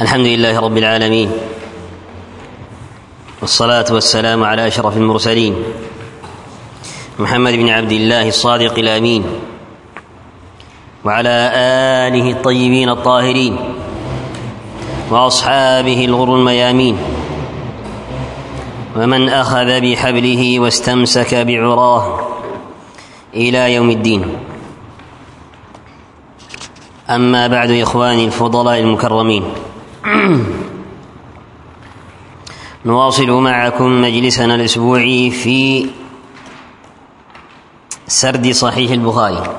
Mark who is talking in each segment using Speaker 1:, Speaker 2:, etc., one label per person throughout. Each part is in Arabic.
Speaker 1: الحمد لله رب العالمين والصلاة والسلام على أشرف المرسلين محمد بن عبد الله الصادق الأمين وعلى آله الطيبين الطاهرين وأصحابه الغر الميامين ومن أخذ بحبله واستمسك بعراه إلى يوم الدين أما بعد إخواني الفضلاء المكرمين نواصل معكم مجلسنا الاسبوعي في سرد صحيح البخاري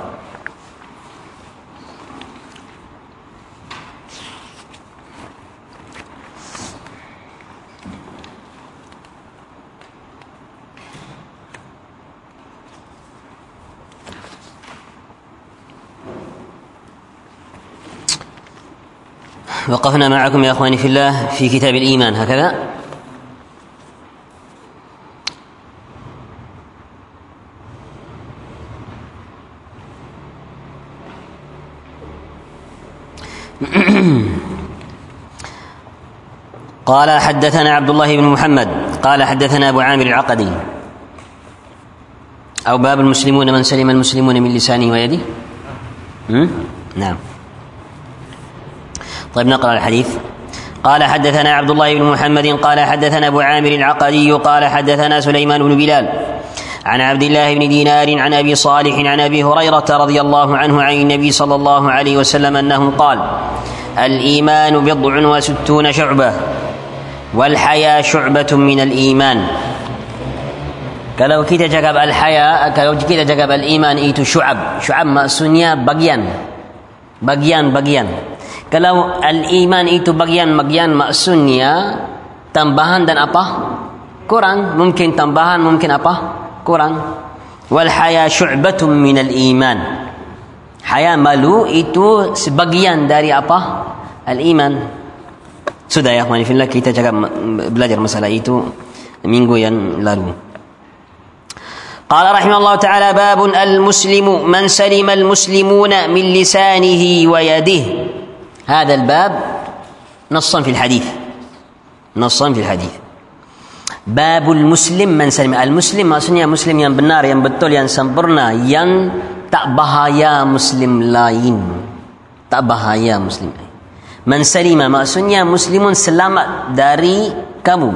Speaker 1: وقفنا معكم يا اخواني في الله في كتاب الايمان هكذا قال حدثنا عبد الله بن محمد قال حدثنا ابو عامر العقدي او باب المسلمون من سلم المسلمون من لسانه ويده نعم طيب نقرأ الحديث قال حدثنا عبد الله بن محمد قال حدثنا أبو عامر العقدي قال حدثنا سليمان بن بلال عن عبد الله بن دينار عن أبي صالح عن أبي هريرة رضي الله عنه عن النبي صلى الله عليه وسلم أنه قال الإيمان بضع وستون شعبة والحياة شعبة من الإيمان كلو kita جاب الحياء كلو kalau kita الايمان al شعب شعب ما Syu'ab بقيان بقيان, بقيان Kalau al-iman itu bagian-bagian maksudnya tambahan dan apa? Kurang, mungkin tambahan, mungkin apa? Kurang. Wal haya syu'batun min al-iman. Haya malu itu sebagian dari apa? Al-iman. Sudah ya, mari kita jaga belajar masalah itu minggu yang lalu. taala رحمه al-Muslimu man المسلم al-Muslimuna min من wa ويده هذا الباب نصا في الحديث نصا في الحديث باب المسلم من سلم المسلم maksudnya مسلم yang benar yang betul yang sempurna yang tak bahaya muslim lain tak bahaya muslim lain man salima maksudnya muslimun selamat dari kamu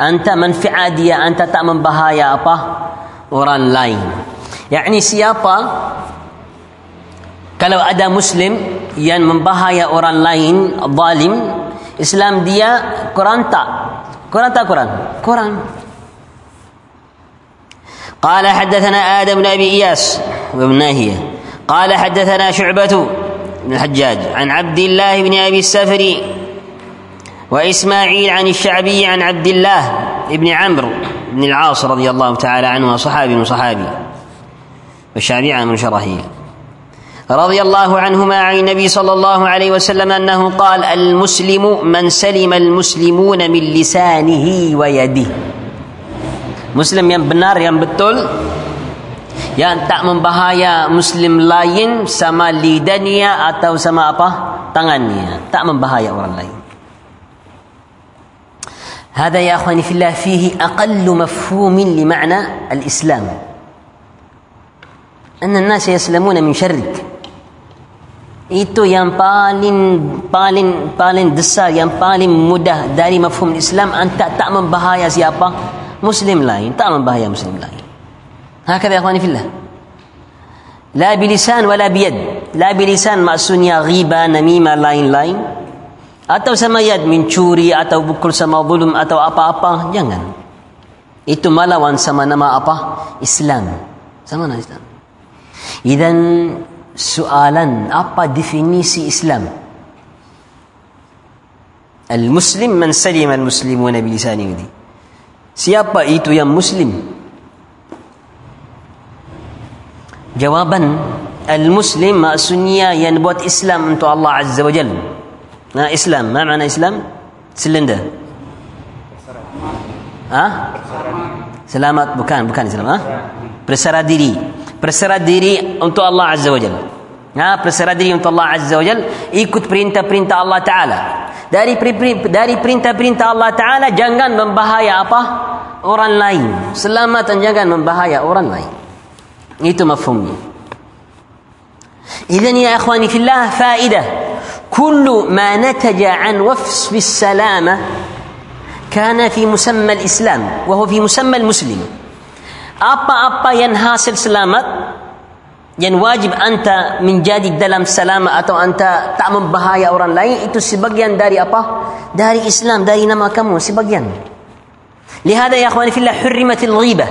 Speaker 1: anta man fi'adiya anta tak membahaya apa orang lain yakni siapa kalau ada muslim yang membahaya orang lain zalim Islam dia Quran tak Quran tak Quran Quran قال حدثنا آدم بن أبي إياس وابن ناهية قال حدثنا شعبة بن الحجاج عن عبد الله بن أبي السفري وإسماعيل عن الشعبي عن عبد الله بن عمرو بن العاص رضي الله تعالى عنه صحابي وصحابي والشعبي عن شرحيه رضي الله عنهما عن النبي صلى الله عليه وسلم انه قال المسلم من سلم المسلمون من لسانه ويده مسلم yang benar yang betul yang tak membahaya muslim lain sama lidahnya atau sama apa tangannya tak membahaya orang lain هذا يا اخواني في الله فيه اقل مفهوم لمعنى الاسلام ان الناس يسلمون من شرك itu yang paling paling paling besar yang paling mudah dari mafhum Islam anta tak membahaya siapa muslim lain tak membahaya muslim lain hakadha ya akhwani fillah la bilisan wala biyad la bilisan maksudnya riba namimah lain-lain atau sama yad mencuri atau bukul sama zulum atau apa-apa jangan itu melawan sama nama apa Islam sama nama Islam Idan soalan apa definisi Islam? Al-Muslim man salima al-Muslimuna bilisani yudi. Siapa itu yang Muslim? Jawaban Al-Muslim maksudnya yang buat Islam untuk Allah Azza wa Jal Nah Islam, apa makna Islam? Silinder Ha? Selamat bukan, bukan Islam ha? Bersara diri Berserah diri untuk Allah Azza wa Jal Ha, berserah diri untuk Allah Azza wa Jal Ikut perintah-perintah Allah Ta'ala Dari dari perintah-perintah Allah Ta'ala Jangan membahaya apa? Orang lain Selamat dan jangan membahaya orang lain Itu mafhumnya إذن يا إخواني في الله فائدة كل ما نتج عن وفس بالسلامة كان في مسمى الإسلام وهو في مسمى المسلم apa-apa yang hasil selamat yang wajib anta menjadi dalam selamat atau anta tak membahaya orang lain itu sebagian dari apa? Dari Islam, dari nama kamu sebagian. Lihada ya akhwani fillah hurrimat al-ghibah.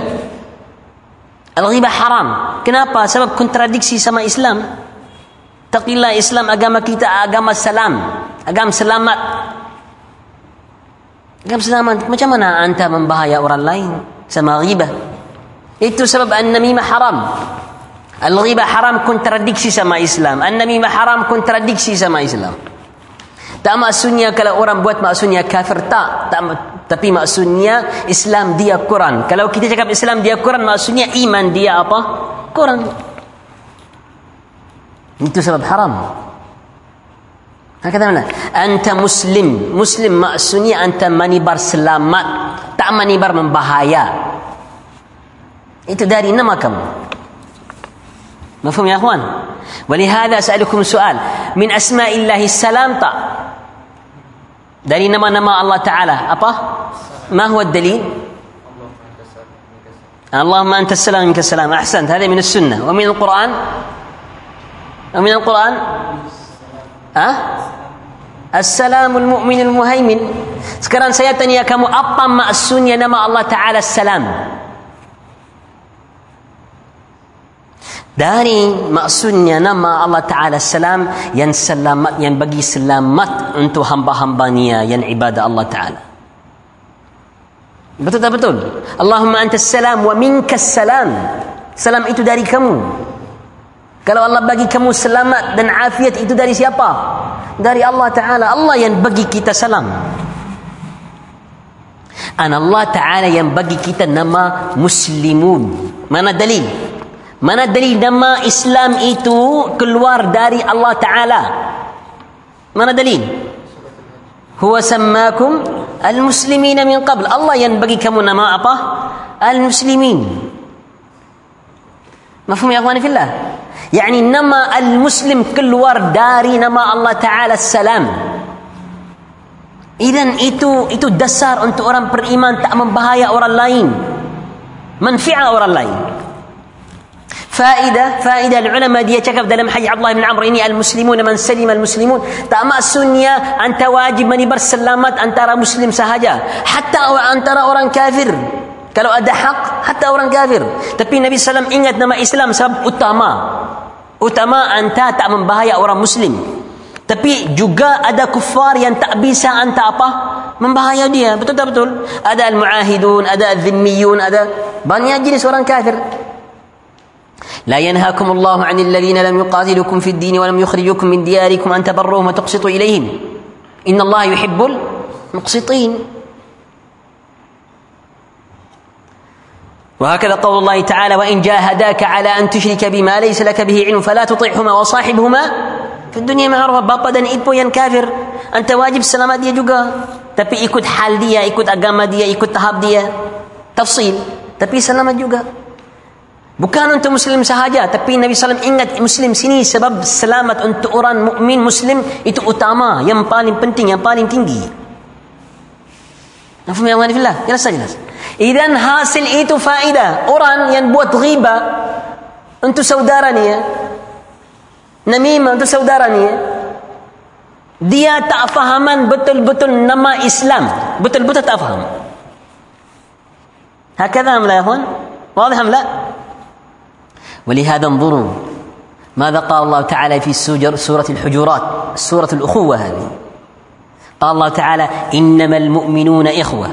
Speaker 1: Al-ghibah haram. Kenapa? Sebab kontradiksi sama Islam. Taqillah Islam agama kita agama salam. Agama selamat. Agama selamat. Macam mana anta membahaya orang lain sama ghibah? Itu sebab an-namimah haram. al ghibah haram kontradiksi sama Islam. An-namimah haram kontradiksi sama Islam. Tak maksudnya kalau orang buat maksudnya kafir tak. tak tapi maksudnya Islam dia Quran. Kalau kita cakap Islam dia Quran maksudnya iman dia apa? Quran. Itu sebab haram. هكذا mana? Anta Muslim, Muslim maksudnya anta manibar selamat tak manibar membahaya انت داري انما كم مفهوم يا اخوان ولهذا اسالكم سؤال من اسماء الله السلام tak dari nama-nama Allah Taala apa ما هو الدليل اللهم انت السلام منك السلام احسنت هذا من السنه ومن القران ومن القران ها السلام المؤمن المهيمن sekarang saya tanya kamu apa maksudnya nama Allah Taala السلام dari maksudnya nama Allah Ta'ala salam yang selamat yang bagi selamat untuk hamba-hambanya yang ibadah Allah Ta'ala betul tak betul Allahumma antas salam wa minkas salam salam itu dari kamu kalau Allah bagi kamu selamat dan afiat itu dari siapa dari Allah Ta'ala Allah yang bagi kita salam an Allah Ta'ala yang bagi kita nama muslimun mana dalil Mana dalil nama Islam itu keluar dari Allah Ta'ala? Mana dalil? Huwa sammakum al muslimin min qabl. Allah yang bagi kamu nama apa? Al-muslimin. Mafhum ya akhwani fillah? Yani nama al-muslim keluar dari nama Allah Ta'ala salam. Izan itu itu dasar untuk orang beriman tak membahaya orang lain. Manfi'ah orang lain. فائدة فائدة العلماء دي تكف دلم حي عبد الله بن عمرو إني المسلمون من سلم المسلمون تأمى السنية أنت واجب من يبر السلامات أن ترى مسلم سهجة حتى أو أن ترى أوران كافر كلو أدى حق حتى أوران كافر تبي النبي صلى الله عليه وسلم إنت نما إسلام سبب أتما أتما أنت تأمن بهاي أوران مسلم Tapi juga ada kufar yang tak bisa anta apa? Membahaya dia. Betul tak betul? Ada al-mu'ahidun, ada al-zimmiyun, ada banyak jenis orang kafir. لا ينهاكم الله عن الذين لم يقاتلكم في الدين ولم يخرجكم من دياركم أن تبروهم وتقسطوا إليهم إن الله يحب المقسطين وهكذا قول الله تعالى وإن جاهداك على أن تشرك بما ليس لك به علم فلا تطيعهما وصاحبهما في الدنيا معروفة بابا dan ibu yang kafir anta wajib selamat dia juga tapi ikut hal dia ikut agama dia ikut tahap dia tafsil tapi selamat juga Bukan untuk Muslim sahaja, tapi Nabi Sallam ingat Muslim sini sebab selamat untuk orang mukmin Muslim itu utama, yang paling penting, yang paling tinggi. Nafum yang mana filah? Jelas jelas. Iden hasil itu faida orang yang buat riba untuk saudara ni, ya, namimah untuk saudara ni, ya, dia tak fahaman betul-betul nama Islam. Betul-betul tak faham. Hakadam mula ya, Wadham lah. ولهذا انظروا ماذا قال الله تعالى في السجر سورة الحجرات سورة الأخوة هذه قال الله تعالى إنما المؤمنون إخوة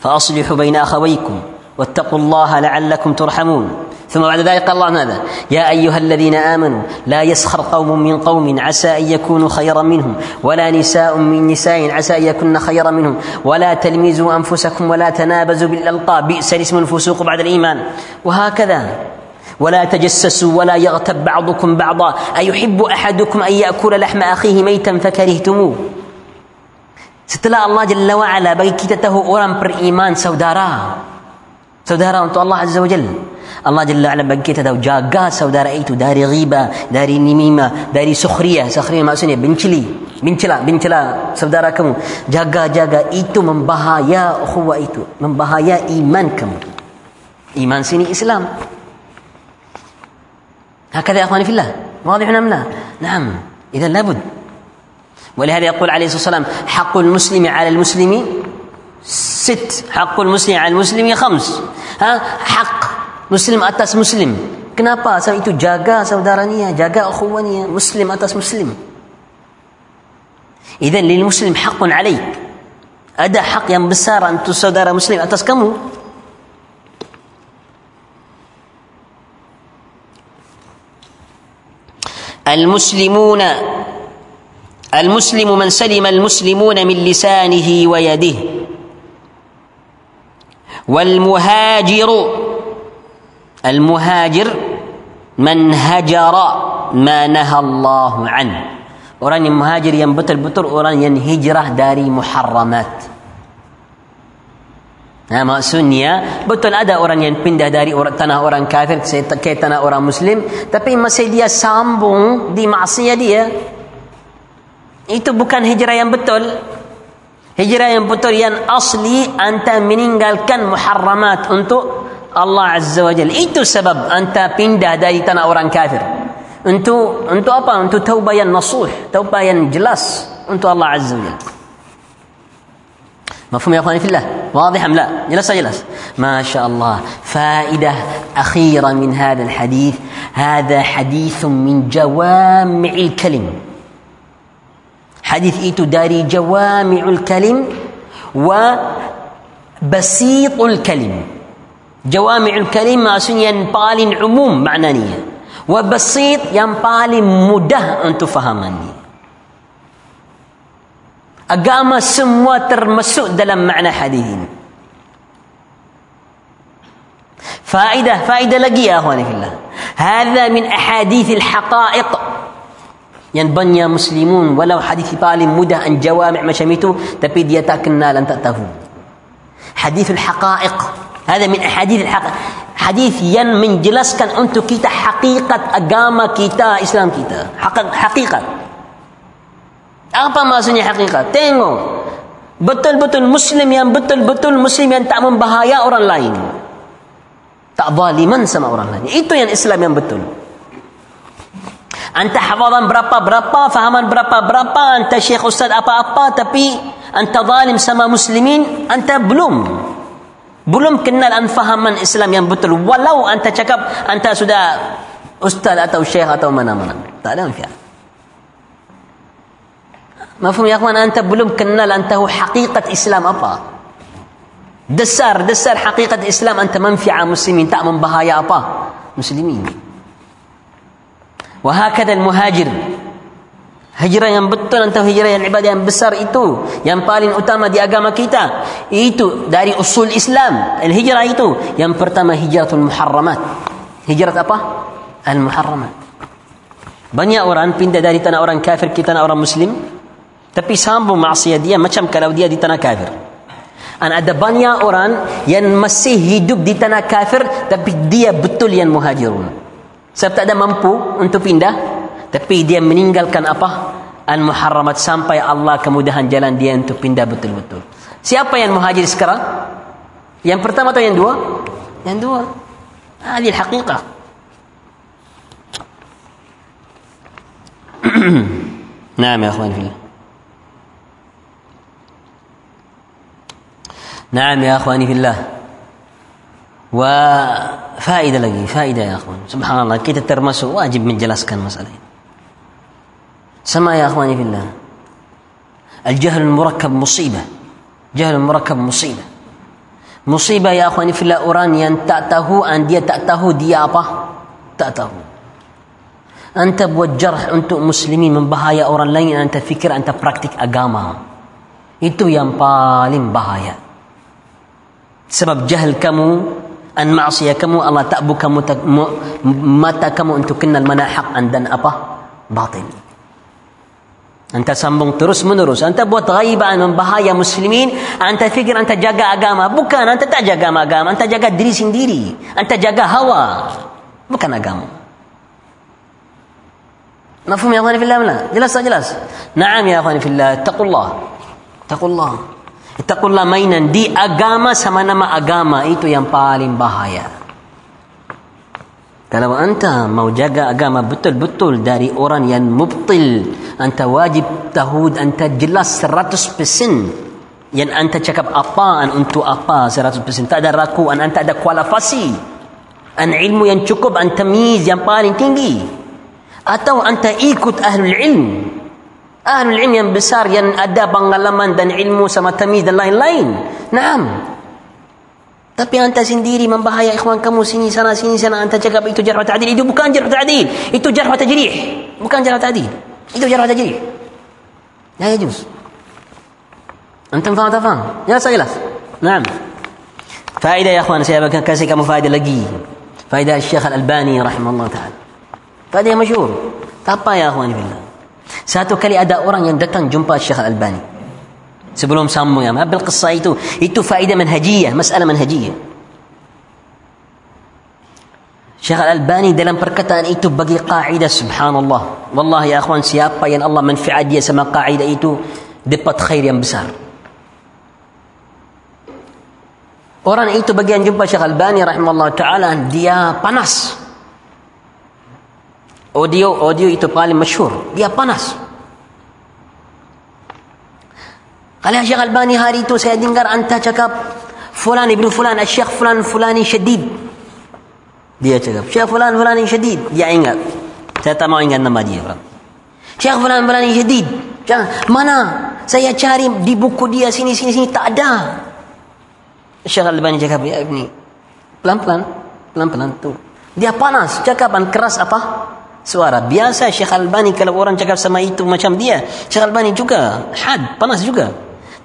Speaker 1: فأصلحوا بين أخويكم واتقوا الله لعلكم ترحمون ثم بعد ذلك قال الله ماذا يا أيها الذين آمنوا لا يسخر قوم من قوم عسى أن يكونوا خيرا منهم ولا نساء من نساء عسى أن يكن خيرا منهم ولا تلمزوا أنفسكم ولا تنابزوا بالألقاب بئس الاسم الفسوق بعد الإيمان وهكذا ولا تجسسوا ولا يغتب بعضكم بعضا أيحب أحدكم أن يأكل لحم أخيه ميتا فكرهتموه Setelah Allah Jalla wa'ala bagi kita tahu orang beriman saudara. Saudara untuk Allah Azza wa Jalla. Allah Jalla wa'ala bagi kita tahu jaga saudara itu dari riba, dari nimima, dari sukhriya. Sukhriya maksudnya bencili. Bincila, bincila saudara kamu. Jaga-jaga itu membahaya ukhuwah itu. Membahaya iman kamu. Iman sini Islam. هكذا يا اخواني في الله واضح ام لا؟ نعم اذا لابد ولهذا يقول عليه الصلاه والسلام حق المسلم على المسلم ست حق المسلم على المسلم خمس ها حق مسلم اتاس مسلم كنابا سويتو جاكا سودارانيا جاكا اخوانيا مسلم اتاس مسلم اذا للمسلم حق عليك ادا حق يا مبسار انت تسودار مسلم اتاس كمو المسلمون المسلم من سلم المسلمون من لسانه ويده والمهاجر المهاجر من هجر ما نهى الله عنه وراني المهاجر muhajir yang وراني ينهجره داري محرمات Nah, ha, maksudnya betul ada orang yang pindah dari tanah orang kafir ke tanah orang muslim tapi masih dia sambung di maksiat dia itu bukan hijrah yang betul hijrah yang betul yang asli anta meninggalkan muharramat untuk Allah Azza wa Jal itu sebab anta pindah dari tanah orang kafir untuk untuk apa? untuk taubah yang nasuh taubah yang jelas untuk Allah Azza wa Jal مفهوم يا اخواني في الله واضح ام لا جلس جلس ما شاء الله فائده اخيره من هذا الحديث هذا حديث من جوامع الكلم حديث ايتو داري جوامع الكلم وبسيط الكلم جوامع الكلم ما yang paling عموم معنانيه وبسيط ينبالي مده ان تفهمني agama semua termasuk dalam makna hadis ini. Faedah, faedah lagi ya akhwani fillah. Hadza min ahadith al-haqa'iq. Yang banyak muslimun walau hadis paling mudah an jawami' macam itu tapi dia tak kenal dan tak tahu. Hadis al-haqa'iq. Hadza min ahadith al-haqa'iq. Hadis yang menjelaskan untuk kita hakikat agama kita, Islam kita. Hakikat. Apa maksudnya hakikat? Tengok. Betul-betul Muslim yang betul-betul Muslim yang tak membahaya orang lain. Tak zaliman sama orang lain. Itu yang Islam yang betul. Anta hafazan berapa-berapa, fahaman berapa-berapa, anta syekh ustaz apa-apa, tapi anta zalim sama muslimin, anta belum. Belum kenal anfahaman Islam yang betul. Walau anta cakap, anta sudah ustaz atau syekh atau mana-mana. Tak ada yang fiyat. Mafhum ya akhwan anta belum kenal antahu hakikat Islam apa? Dasar, dasar hakikat Islam anta manfaat muslimin tak membahaya apa? Muslimin. Wahakada al-muhajir. Hijrah yang betul antara hijrah yang ibadah yang besar itu yang paling utama di agama kita itu dari usul Islam al-hijrah itu yang pertama hijratul muharramat hijrah apa al-muharramat banyak orang pindah dari tanah orang kafir ke tanah orang muslim tapi sambung maksiat dia macam kalau dia di tanah kafir. Dan ada banyak orang yang masih hidup di tanah kafir tapi dia betul yang muhajirun. Sebab tak ada mampu untuk pindah tapi dia meninggalkan apa? Al muharramat sampai Allah kemudahan jalan dia untuk pindah betul-betul. Siapa yang muhajir sekarang? Yang pertama atau yang dua? Yang dua. Ini hakikat. نعم يا اخوان في نعم يا اخواني في الله وفائدة lagi فائدة يا اخوان سبحان الله kita termasuk wajib menjelaskan masalah ini sama يا اخواني في الله الجهل المركب مصيبة جهل المركب مصيبة مصيبة يا اخواني في الله orang yang tak tahu and dia tak tahu dia apa tak tahu أنت buat jarh untuk muslimin membahaya orang lain أنت fikir أنت praktik agama itu yang paling bahaya سبب جهل كمو أن معصية كمو الله tak buka mata, mata kamu untuk kenal mana hak dan apa أنت سامبون ترس منرس أنت بوت غيبة عن بهايا مسلمين أنت فكر أنت جاقا أقامة بكان أنت تا جاقا أقامة أنت جاقا دريس ديري أنت جاقا هوا بكان أقامة مفهوم يا أخواني في الله ولا جلس جلس نعم يا أخواني في الله اتقوا الله اتقوا الله Takutlah mainan di agama sama nama agama itu yang paling bahaya. Kalau anta mau jaga agama betul-betul dari orang yang mubtil, anta wajib tahu anta jelas seratus persen yang anta cakap apa dan untuk apa seratus persen. Tak ada raku, an anta ada kualifikasi, an ilmu yang cukup, an temiz yang paling tinggi. Atau anta ikut ahli ilmu Ahlul ilm yang besar yang ada pengalaman dan ilmu sama tamiz dan lain-lain. Naam. Tapi anta sendiri membahaya ikhwan kamu sini sana sini sana anta cakap itu jarh ta'dil itu bukan jarh ta'dil itu jarh tajrih bukan jarh ta'dil itu jarh tajrih لا يجوز antum faham tak faham jelas jelas نعم فائدة يا أخوان saya akan kasih kamu faedah lagi faedah Syekh Al-Albani rahimahullah ta'ala faedah yang masyhur tak apa ya أخواني بالله Satu kali ada orang yang datang jumpa Syekh Al-Albani. Sebelum sambung ya, mabil kisah itu, itu faedah manhajiyah, masalah manhajiyah. Syekh Al-Albani dalam perkataan itu bagi kaidah subhanallah. Wallahi ya akhwan, siapa yang Allah manfaat dia sama kaidah itu dapat khair yang besar. Orang itu bagi yang jumpa Syekh Al-Albani rahimahullah ta'ala, dia panas audio audio itu paling masyur dia panas kalau Syekh Albani hari itu saya dengar anta cakap fulan ibnu fulan Syekh fulan fulan ini syadid dia cakap Syekh fulan fulan ini syadid dia ingat saya tak mau ingat nama dia Syekh fulan fulan ini syadid mana saya cari di buku dia sini sini sini tak ada Syekh Albani cakap ya ibni pelan-pelan pelan-pelan tu dia panas cakapan keras apa suara. Biasa Syekh Albani kalau orang cakap sama itu macam dia. Syekh Albani juga had, panas juga.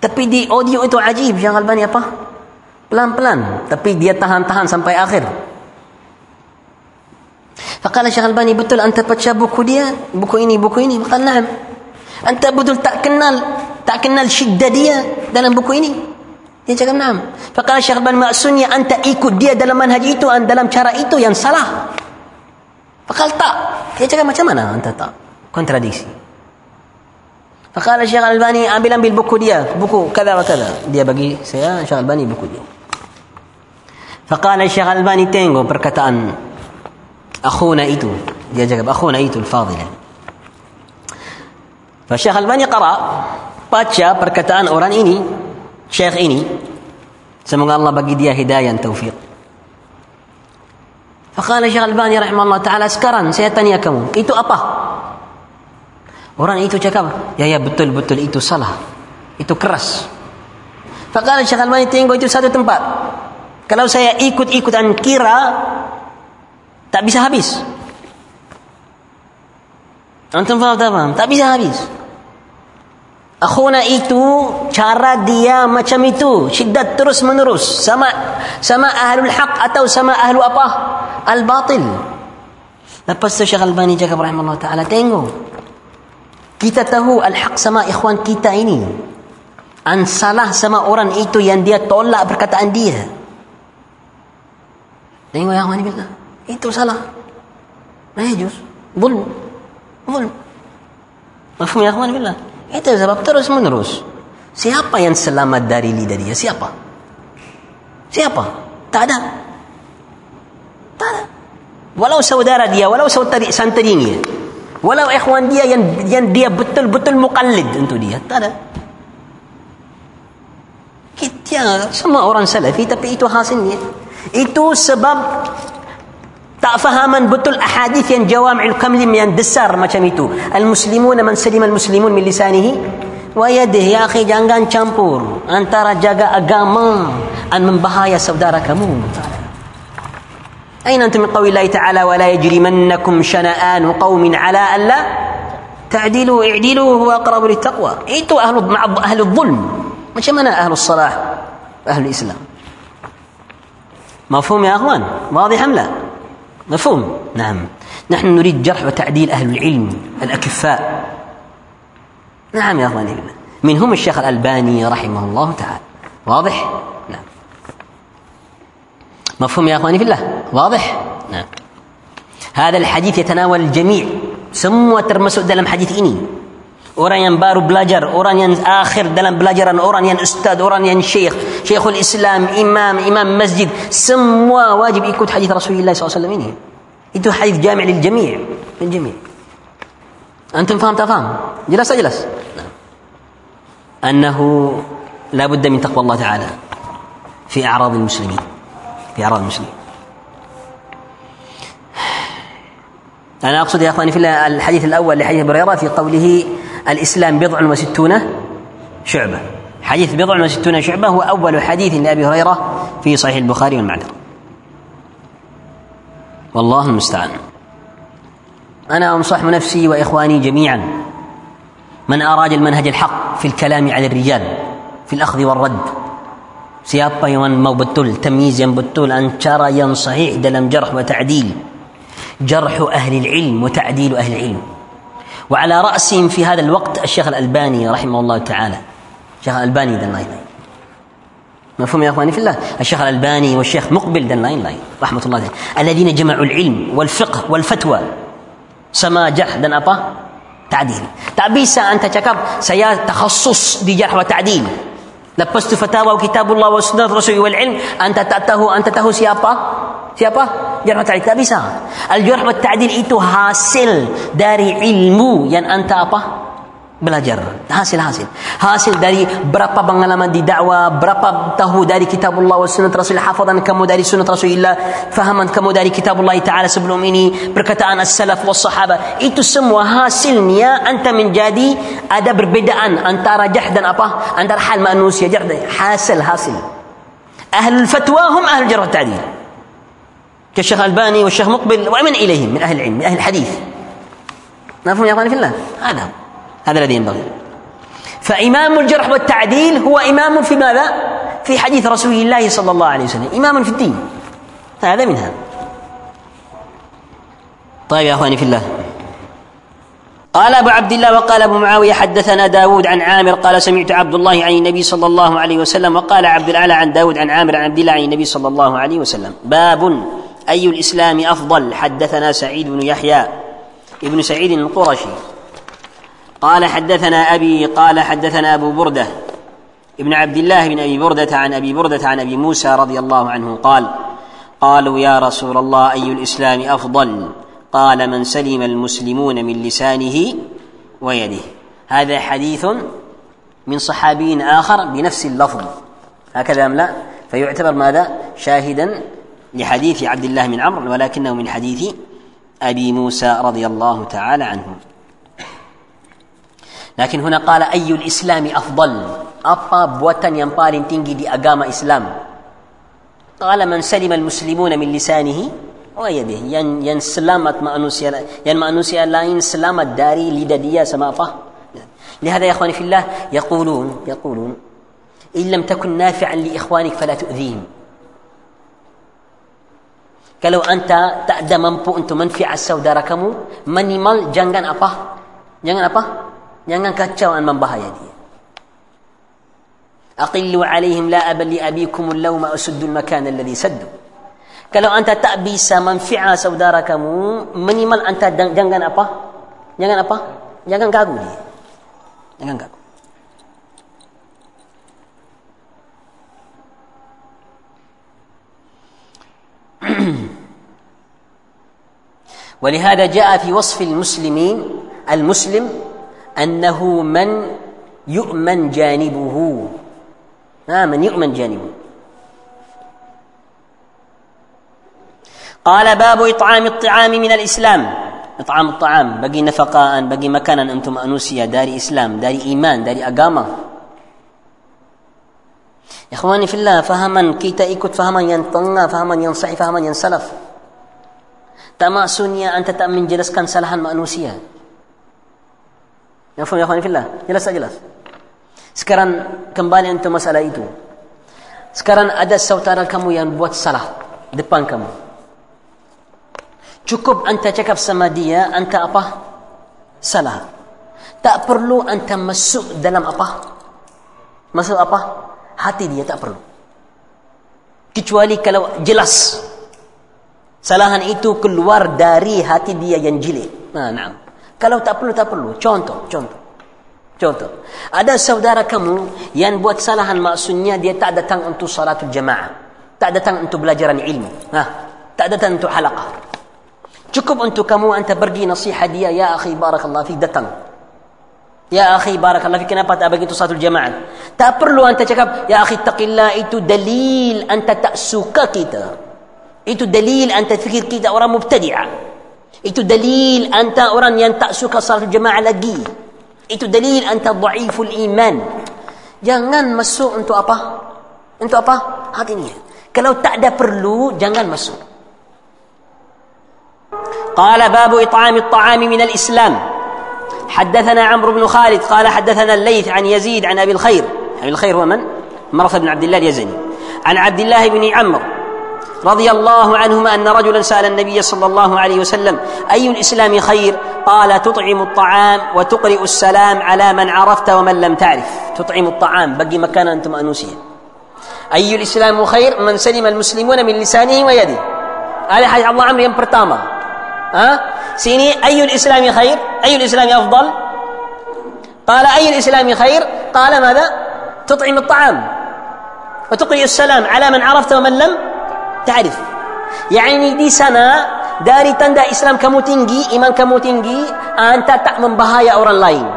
Speaker 1: Tapi di audio itu ajib Syekh Albani apa? Pelan-pelan. Tapi dia tahan-tahan sampai akhir. Fakala Syekh Albani betul anta baca buku dia? Buku ini, buku ini. Fakala naam. Anta betul tak kenal tak kenal syidda dia dalam buku ini? Dia cakap naam. Fakala Syekh Albani maksudnya anta ikut dia dalam manhaj itu dalam cara itu yang salah. Fakal tak. Dia cakap macam mana anta tak? Kontradiksi. Fakal Syekh Al-Albani ambil ambil buku dia, buku atau kada. Dia bagi saya Syekh Al-Albani buku dia. Fakal Syekh Al-Albani tengok perkataan akhuna itu. Dia cakap akhuna itu al-fadilah. syekh Al-Albani qara baca perkataan orang ini, Syekh ini. Semoga Allah bagi dia hidayah dan taufik. Fakala Syekh Albani rahimahullah ta'ala sekarang saya tanya kamu. Itu apa? Orang itu cakap, ya ya betul-betul itu salah. Itu keras. Fakala Syekh Albani tengok itu satu tempat. Kalau saya ikut-ikutan kira, tak bisa habis. Antum faham tak faham? Tak bisa habis. Akhuna itu cara dia macam itu syiddat terus menerus sama sama ahlul haq atau sama ahlu apa al batil lepas tu Syekh Albani rahim Allah taala tengok kita tahu al haq sama ikhwan kita ini an salah sama orang itu yang dia tolak perkataan dia tengok yang ini bila itu salah majus ya, bul bul Mafhum ya allah. Itu sebab terus menerus. Siapa yang selamat dari lidah dia? Siapa? Siapa? Tak ada. Tak ada. Walau saudara dia, walau saudari santerinya. Walau ikhwan dia yang, yang dia betul-betul mukallid untuk dia. Tak ada. Kita semua orang salafi tapi itu hasilnya. Itu sebab tak fahaman betul ahadith yang jawami'ul kamlim yang besar macam itu. al muslimun man salim al-muslimun min lisanihi wa yadihi. Ya akhi jangan campur antara jaga agama dan membahaya saudara kamu. Aina أين أنتم من قول الله تعالى ولا يجرمنكم شنآن قوم على ألا تعدلوا huwa هو أقرب taqwa. Itu أهل أهل الظلم مش منا أهل الصلاح أهل الإسلام مفهوم يا أخوان واضح أم لا؟ مفهوم نعم نحن نريد جرح وتعديل أهل العلم الأكفاء نعم يا أخواني منهم الشيخ الألباني رحمه الله تعالى واضح نعم مفهوم يا أخواني في الله واضح نعم هذا الحديث يتناول الجميع سموا ترمسوا دلم حديث إني Orang yang baru belajar, orang yang akhir dalam belajaran, orang yang ustaz, orang yang syekh, syekhul Islam, imam, imam masjid, semua wajib ikut hadis Rasulullah SAW ini. Itu hadis jami' lil jami', lil jami'. Antum faham tak faham? Jelas tak jelas? أنه la budda min taqwa Allah Ta'ala fi أعراض المسلمين Fi أعراض المسلمين أنا أقصد يا أخواني في الحديث الأول لحديث بريرة في قوله الإسلام بضع وستون شعبة حديث بضع وستون شعبة هو أول حديث لأبي هريرة في صحيح البخاري والمعذرة والله المستعان أنا أنصح نفسي وإخواني جميعا من أراد المنهج الحق في الكلام على الرجال في الأخذ والرد سياب yang مو بتول تمييز ين بتول أن ترى ين صحيح دلم جرح وتعديل جرح أهل العلم وتعديل أهل العلم وعلى رأسهم في هذا الوقت الشيخ الألباني رحمه الله تعالى الشيخ الألباني ذا لاين مفهوم يا اخواني في الله الشيخ الالباني والشيخ مقبل ذا لاين لاين رحمه الله تعالى الذين جمعوا العلم والفقه والفتوى سما جحدا apa? Ta'dil. Tak انت anda سيا تخصص takhasus di jarh Lepas tu fatwa kitabullah wa sunnah rasul wal ilm anta tak tahu anta tahu siapa? Siapa? Jarh ta'dil tak bisa. Al jarh wa ta'dil itu hasil dari ilmu yang anta apa? belajar hasil-hasil hasil dari berapa pengalaman di dakwah berapa tahu dari kitab Allah wa sunnah rasul hafadan kamu dari sunnah rasulullah fahaman kamu dari kitab Allah ta'ala sebelum ini perkataan as-salaf wa sahaba itu semua hasilnya anta menjadi ada perbedaan antara jah dan apa antara hal manusia jah dan hasil hasil ahli fatwa hum ahli jarh ta'dil كالشيخ الباني والشيخ مقبل ومن اليهم من اهل العلم من اهل الحديث نفهم يا اخواني في الله هذا هذا الذي ينبغي فإمام الجرح والتعديل هو إمام في ماذا؟ في حديث رسول الله صلى الله عليه وسلم إمام في الدين هذا منها طيب يا أخواني في الله قال أبو عبد الله وقال أبو معاوية حدثنا داود عن عامر قال سمعت عبد الله عن النبي صلى الله عليه وسلم وقال عبد الأعلى عن داود عن عامر عن عبد الله عن النبي صلى الله عليه وسلم باب أي الإسلام أفضل حدثنا سعيد بن يحيى ابن سعيد القرشي قال حدثنا أبي قال حدثنا أبو بردة ابن عبد الله بن أبي بردة عن أبي بردة عن أبي موسى رضي الله عنه قال قالوا يا رسول الله أي الإسلام أفضل قال من سلم المسلمون من لسانه ويده هذا حديث من صحابي آخر بنفس اللفظ هكذا أم لا فيعتبر ماذا شاهدا لحديث عبد الله بن عمرو ولكنه من حديث أبي موسى رضي الله تعالى عنه لكن هنا قال أي الإسلام أفضل apa buatan yang paling tinggi di agama Islam قال من سلم المسلمون من لسانه ويده yang yang selamat manusia yang manusia lain selamat dari lidah dia sama apa لهذا يا اخواني في الله يقولون يقولون ان لم تكن نافعا لاخوانك فلا تؤذيهم kalau anta tak ada mampu untuk manfaat saudara kamu minimal jangan apa jangan apa jangan kacauan membahaya dia aqillu alaihim la abal li abikum al-lawma asuddu al-makan alladhi saddu kalau anta tak bisa manfaat saudara kamu minimal anta jangan apa jangan apa jangan ganggu dia jangan ganggu ولهذا جاء في وصف المسلمين المسلم أنه من يؤمن جانبه آه من يؤمن جانبه قال باب إطعام الطعام من الإسلام إطعام الطعام بقي نفقاء بقي مكانا أنتم أنوسيا دار إسلام دار إيمان دار أقامة إخواني في الله فهما كيتا إيكوت فهما ينطنى فهما ينصعي فهما ينسلف تما سنيا أنت تأمن جلسكا كان سلحا مأنوسيا Yang faham ya khuan fillah. Jelas tak jelas? Sekarang kembali untuk masalah itu. Sekarang ada saudara kamu yang buat salah depan kamu. Cukup anta cakap sama dia, anta apa? Salah. Tak perlu anta masuk dalam apa? Masuk apa? Hati dia tak perlu. Kecuali kalau jelas. Salahan itu keluar dari hati dia yang jelek. Nah, nah. Kalau tak perlu, tak perlu. Contoh, contoh. Contoh. Ada saudara kamu yang buat salahan maksudnya dia tak datang untuk salat jamaah Tak datang untuk belajaran ilmu. Ha? Tak datang untuk halaqah. Cukup untuk kamu anta pergi nasihat dia, ya akhi barakallah fi datang. Ya akhi barakallah fi kenapa tak begitu salat jamaah Tak perlu anta cakap, ya akhi taqillah itu dalil anta tak suka kita. Itu dalil anta fikir kita orang mubtadi'ah. Itu dalil anta orang yang tak suka salat jemaah lagi. Itu dalil anta dhaiful iman. Jangan masuk untuk apa? Untuk apa? hati ni Kalau tak ada perlu, jangan masuk. قال باب إطعام الطعام من الإسلام حدثنا عمرو بن خالد قال حدثنا الليث عن يزيد عن ابي الخير ابي الخير هو من؟ مرث بن عبد الله اليزني عن عبد الله بن عمرو رضي الله عنهما أن رجلا سأل النبي صلى الله عليه وسلم أي الإسلام خير قال تطعم الطعام وتقرئ السلام على من عرفت ومن لم تعرف تطعم الطعام بقي مكانا أنتم أنوسيا أي الإسلام خير من سلم المسلمون من لسانه ويده هذا حاجة الله عمري yang ها سيني أي الإسلام خير أي الإسلام أفضل قال أي الإسلام خير قال ماذا تطعم الطعام وتقرئ السلام على من عرفت ومن لم تعرف يعني دي سنة داري تندى إسلام كمو تنجي إيمان كمو تنجي أنت تأمن بهاي أورا لاين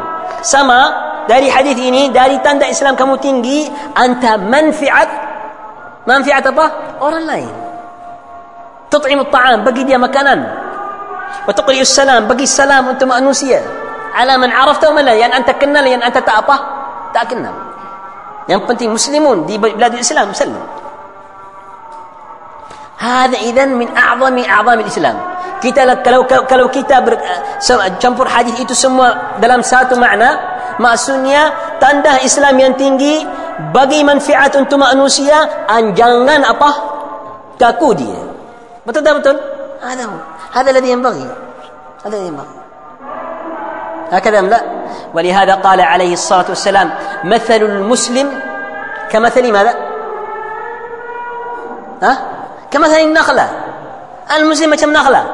Speaker 1: سما داري حديث إني داري تندى إسلام كمو تنجي أنت منفعة منفعة با أورا لاين تطعم الطعام بقي دي مكانا وتقري السلام بقي السلام أنت مأنوسية على من عرفت ومن لا يعني أنت كنا لأن أنت تأبه تأكنا يعني penting مسلمون دي بلاد الإسلام مسلم هذا اذا من اعظم اعظام الاسلام kita kalau kalau kita ber, campur hadis itu semua dalam satu makna maksudnya tanda Islam yang tinggi bagi manfaat untuk manusia an jangan apa kaku dia betul tak betul هذا هو هذا الذي ينبغي هذا الذي ينبغي هكذا لا ولهذا قال عليه الصلاة والسلام مثل المسلم كمثل ماذا ها كمثل النخلة المسلمة كم نخلة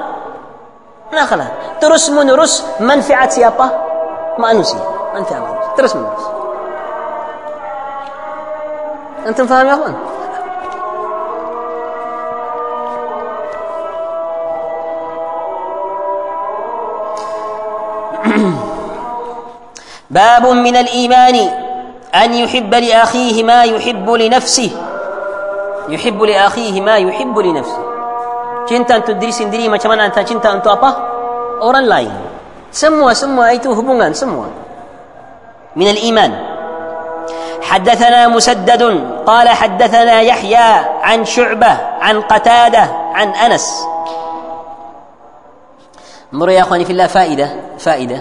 Speaker 1: نخلة ترس من رس منفعة سيابة مأنوسية منفعة مأنوسية ترس من رس أنتم فاهم يا أخوان باب من الإيمان أن يحب لأخيه ما يحب لنفسه يحب لأخيه ما يحب لنفسه كنت أن تدرس اندري ما كمان أنت كنت أن تأبا أوران لاي سموا سموا أيتو هبونغان سموا من الإيمان حدثنا مسدد قال حدثنا يحيى عن شعبة عن قتادة عن أنس مروا يا أخواني في الله فائدة فائدة,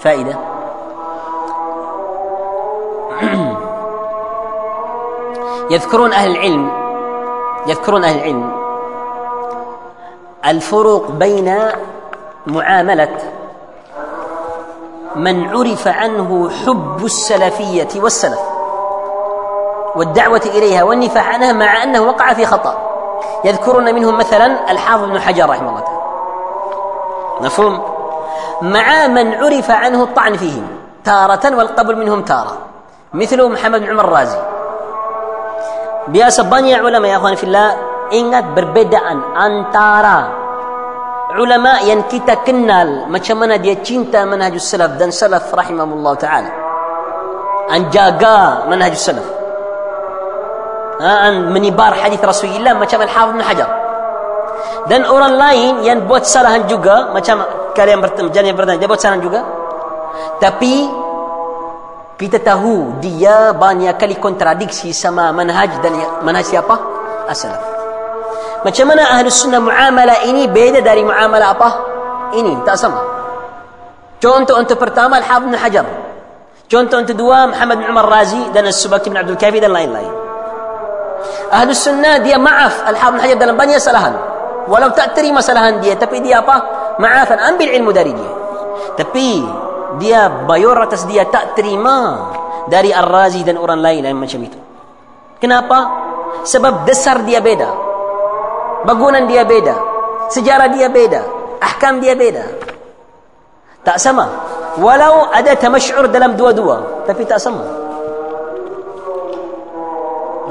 Speaker 1: فائدة يذكرون أهل العلم يذكرون أهل العلم الفروق بين معاملة من عرف عنه حب السلفية والسلف والدعوة إليها والنفاح عنها مع أنه وقع في خطأ يذكرون منهم مثلا الحافظ بن حجر رحمه الله تعالى مفهوم مع من عرف عنه الطعن فيهم تارة والقبل منهم تارة مثل محمد بن عمر الرازي biasa banyak ulama ya akhwan fillah ingat perbezaan antara ulama yang kita kenal macam mana dia cinta manhaj salaf dan salaf rahimahullah taala anjaga manhaj salaf ha an menibar hadis rasulullah macam al hafiz bin hajar dan orang lain yang buat salahan juga macam kalian bertemu jangan bertanya dia buat salahan juga tapi kita tahu dia banyak kali kontradiksi sama manhaj dan manhaj siapa? as Macam mana ahli sunnah muamalah ini beda dari muamalah apa? Ini tak sama. Contoh untuk pertama Al-Hafidh bin Hajar. Contoh untuk dua Muhammad bin Umar Razi dan As-Subaki bin Abdul Kafi dan lain-lain. Ahli sunnah dia maaf Al-Hafidh bin Hajar dalam banyak kesalahan. Walau tak terima kesalahan dia tapi dia apa? Maafan ambil ilmu dari dia. Tapi dia bayar atas dia tak terima dari Ar-Razi dan orang lain yang macam itu. Kenapa? Sebab dasar dia beda. Bangunan dia beda. Sejarah dia beda. Ahkam dia beda. Tak sama. Walau ada temasyur dalam dua-dua. Tapi tak sama.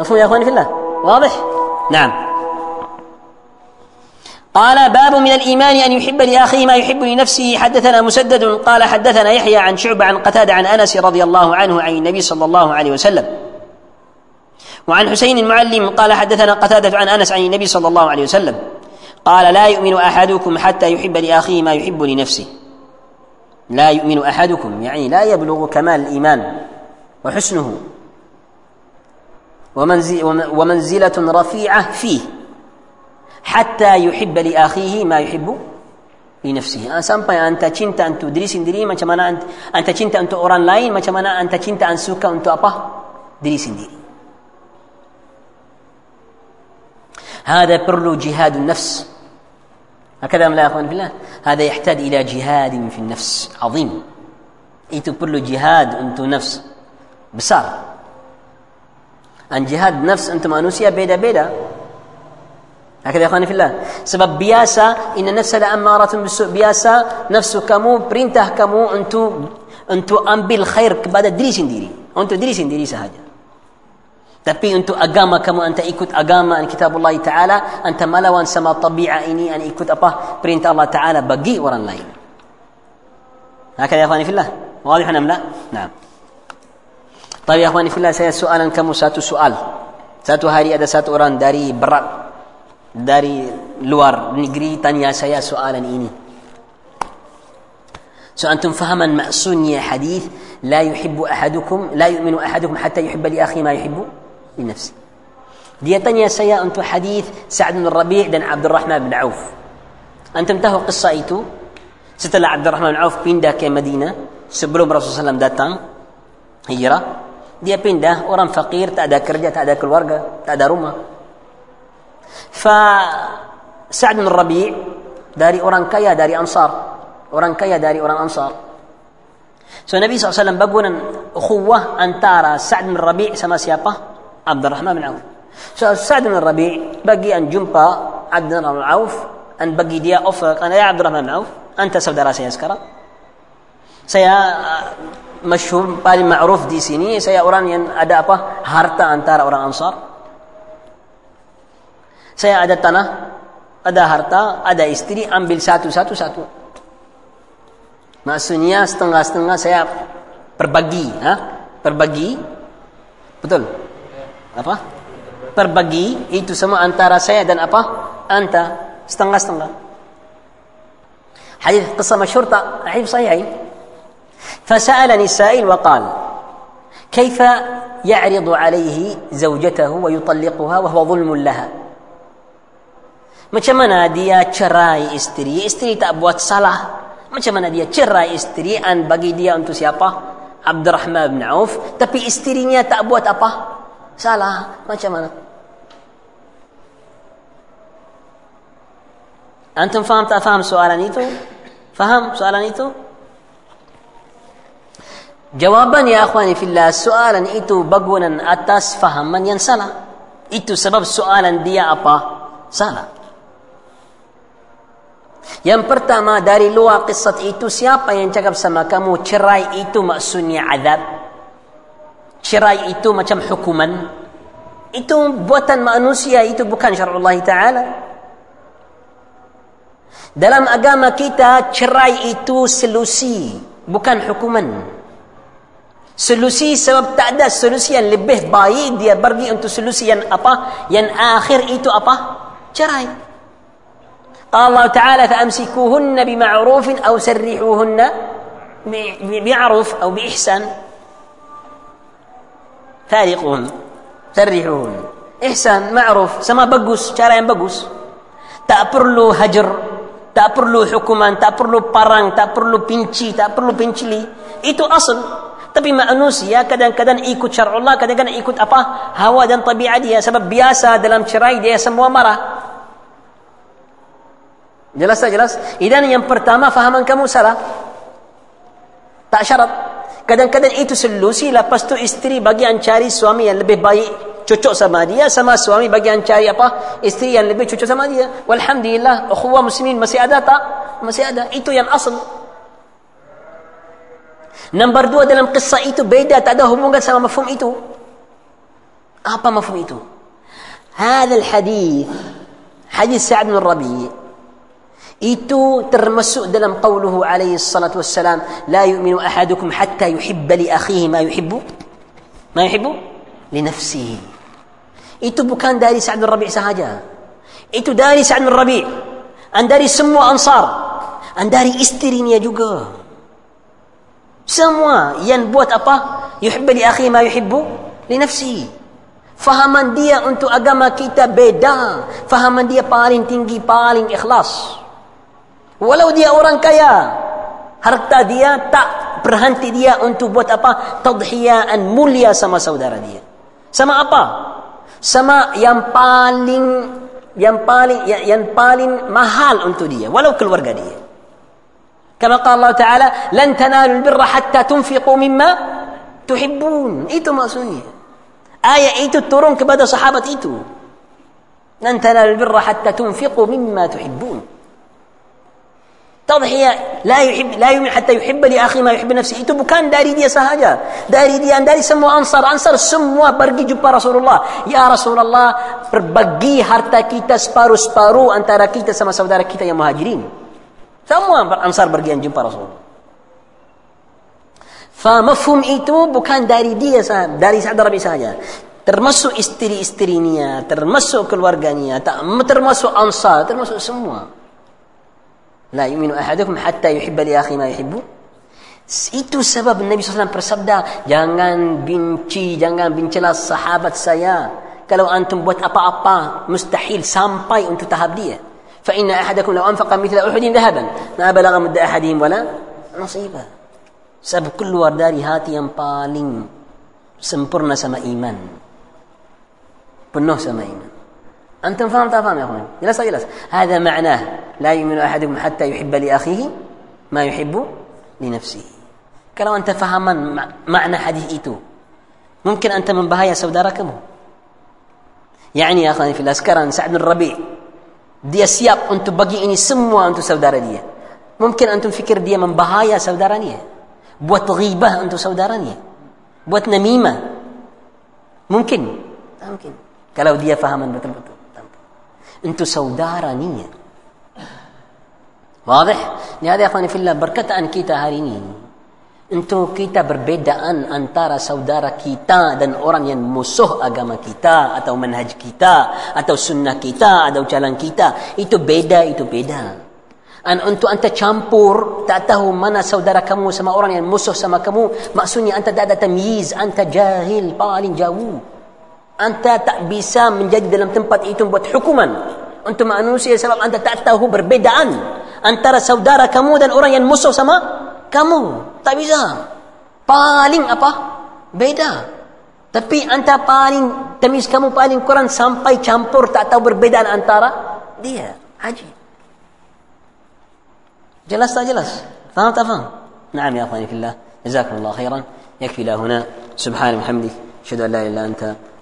Speaker 1: Nafum ya Allah. Wadih? Nah. قال باب من الإيمان أن يحب لأخيه ما يحب لنفسه حدثنا مسدد قال حدثنا يحيى عن شعبة عن قتادة عن أنس رضي الله عنه عن النبي صلى الله عليه وسلم وعن حسين المعلم قال حدثنا قتادة عن أنس عن النبي صلى الله عليه وسلم قال لا يؤمن أحدكم حتى يحب لأخيه ما يحب لنفسه لا يؤمن أحدكم يعني لا يبلغ كمال الإيمان وحسنه ومنزلة رفيعة فيه حتى يحب لأخيه ما يحب لنفسه أن سامحني أنت كنت أن تدرس دري ما كمان أنت أنت كنت أن تقرأ لين ما كمان أنت كنت أن سوك أن تأبه دريس دري هذا برلو جهاد النفس هكذا لا يا أخوان الله هذا يحتاج إلى جهاد في النفس عظيم إيتو برلو جهاد أنت نفس بصار أن جهاد نفس أنت ما بيدا بيدا هكذا يا اخواني في الله سبب بياسا ان النفس لأمارة بالسوء بياسا نفسك مو برينته كمو انتو انتو ام بالخير بعد دريش ديري انتو دريش ديري سهجة تبي انتو اقاما كمو انت ايكوت اقاما ان كتاب الله تعالى انت ملوان سما طبيعة اني ان ايكوت ابا برينت الله تعالى بقي وران لاي هكذا يا اخواني في الله واضح ام لا نعم طيب يا اخواني في الله سيسؤالا كمو ساتو سؤال ساتو هاري ادا ساتو ران داري برا dari luar negeri tanya saya soalan ini. So antum fahaman ma'sunya hadis la yuhibbu ahadukum la yu'minu ahadukum hatta yuhibba li akhi ma yuhibbu li nafsi. Dia tanya saya untuk hadis Sa'ad bin Rabi' dan Abdurrahman bin Auf. Antum tahu kisah itu? Setelah Abdurrahman bin Auf pindah ke Madinah sebelum Rasulullah SAW datang hijrah, dia pindah orang fakir tak ada kerja tak ada keluarga tak ada rumah فسعد بن الربيع dari orang kaya dari Ansar orang kaya dari orang Ansar so Nabi SAW bangunan ukhuwah antara Sa'd bin Rabi' sama siapa? Abdurrahman bin Auf so Sa'd bin Rabi' bagi an jumpa Abdurrahman bin Auf an bagi dia offer kan ya Abdurrahman bin Auf anta saudara saya sekarang saya masyhur paling ma'ruf di sini saya orang yang ada apa harta antara orang Ansar Saya ada tanah, ada harta, ada istri, ambil satu-satu-satu. Maksudnya setengah-setengah saya perbagi. Ha? Perbagi. Betul? Apa? Perbagi itu sama antara saya dan apa? Anta. Setengah-setengah. Hadis kisah masyhur tak? Rahim sayai. Eh? Fasa'ala nisa'il wa qal. Kaifa ya'ridu alaihi zawjatahu wa yutalliquha wa huwa zulmun laha. Macam mana dia cerai isteri Isteri tak buat salah Macam mana dia cerai isteri Dan bagi dia untuk siapa Abdul Rahman bin Auf Tapi isterinya tak buat apa Salah Macam mana Antum faham tak faham soalan itu Faham soalan itu Jawaban ya akhwani fillah Soalan itu bagunan atas fahaman yang salah Itu sebab soalan dia apa Salah yang pertama dari luar kisah itu siapa yang cakap sama kamu cerai itu maksudnya azab? Cerai itu macam hukuman. Itu buatan manusia itu bukan syarat Allah Taala. Dalam agama kita cerai itu solusi bukan hukuman. Solusi sebab tak ada solusi yang lebih baik dia pergi untuk solusi yang apa? Yang akhir itu apa? Cerai. قال الله تعالى فأمسكوهن بمعروف أو سرحوهن بمعروف أو بإحسان فارقهن سرحوهن إحسان معروف سما بقوس شارع بقوس تأبر له هجر تأبر له حكما تأبر له باران تأبر له بنشي تأبر له بنشلي إيتو أصل tapi manusia kadang-kadang ikut syar'ullah, kadang-kadang ikut apa? Hawa dan tabiat dia. Sebab biasa dalam cerai dia semua marah. Jelas tak jelas? Idan yang pertama fahaman kamu salah. Tak syarat. Kadang-kadang itu solusi lepas tu isteri bagi cari suami yang lebih baik cocok sama dia sama suami bagi cari apa? Isteri yang lebih cocok sama dia. Walhamdulillah Ukhuwa muslimin masih ada tak? Masih ada. Itu yang asal. Nombor dua dalam kisah itu beda tak ada hubungan sama mafum itu. Apa mafum itu? هذا hadith. حديث Sa'ad bin Rabi'i. itu termasuk dalam qauluhu alaihi salatu wassalam la yu'minu ahadukum hatta yuhibba li akhihi ma yuhibbu ma yuhibbu li nafsihi itu bukan dari Sa'ad bin Rabi' sahaja itu dari Sa'ad bin Rabi' dan dari semua ansar dan dari isterinya juga semua yang buat apa yuhibba li akhihi ma yuhibbu li nafsihi fahaman dia untuk agama kita beda fahaman dia paling tinggi paling ikhlas Walau dia orang kaya, harta dia tak berhenti dia untuk buat apa? Tadhiyaan mulia sama saudara dia. Sama apa? Sama yang paling yang paling yang, yang paling mahal untuk dia, walau keluarga dia. Kama kata Allah Ta'ala, "Lan tanalu al-birra hatta tunfiqu mimma tuhibbun." Itu maksudnya. Ayat itu turun kepada sahabat itu. "Lan tanalu al-birra hatta tunfiqu mimma tuhibbun." tadhiyah la yuhib la yumin hatta yuhibba li akhi ma yuhibbu nafsi itu bukan dari dia sahaja dari dia dari semua ansar ansar semua pergi jumpa Rasulullah ya Rasulullah berbagi harta kita separuh-separuh antara kita sama saudara kita yang muhajirin semua ansar pergi jumpa Rasulullah fa mafhum itu bukan dari dia sahaja, dari saudara sahaja. termasuk istri-istrinya termasuk keluarganya termasuk ansar termasuk semua la yu'minu ahadukum hatta yuhibba li akhi ma yuhibbu itu sebab Nabi SAW bersabda jangan benci jangan bencilah sahabat saya kalau antum buat apa-apa mustahil sampai untuk tahap dia fa inna ahadakum law anfaqa mithla uhudin dhahaban ma balagha mudda ahadihim wala nasiba sebab keluar dari hati yang paling sempurna sama iman penuh sama iman أنتم فهمت أفهم يا أخوان يلا سأل هذا معناه لا يؤمن أحدكم حتى يحب لأخيه ما يحب لنفسه كلو أنت فهم معنى حديث إيتو ممكن أنت من بهايا سوداركم يعني يا أخواني في الأسكران سعد الربيع دي السياق أنت باقي إني سموا أنت سوداء ممكن أنتم فكر دي من بهايا سوداء بوت غيبة أنت سوداء بوت نميمة ممكن ممكن كلو دي فهم بتربط انتم سودارا نية واضح؟ لهذا يا اخواني في الله بركة ان كيتا هاريني انتو كيتا بربيدا ان انتارا سودارا كيتا دن اوران ين مسوه اغاما كيتا اتو منهج كيتا اتو سنة كيتا اتو جالان كيتا ايتو بيدا ايتو بيدا ان انتو انت چامپور تاتهو منا سودارا كمو سما اوران ين مسوه سما كمو مأسوني انت دادا تمييز انت جاهل بالين جاوو Anda tak bisa menjadi dalam tempat itu buat hukuman untuk manusia sebab anda tak tahu perbedaan antara saudara kamu dan orang yang musuh sama kamu. Tak bisa. Paling apa? Beda. Tapi anda paling temis kamu paling kurang sampai campur tak tahu perbedaan antara dia. Ajib. جلس جلس فهمت فهم نعم يا اخواني في الله جزاكم الله خيرا يكفي لا هنا سبحان وبحمدك اشهد ان لا اله الا انت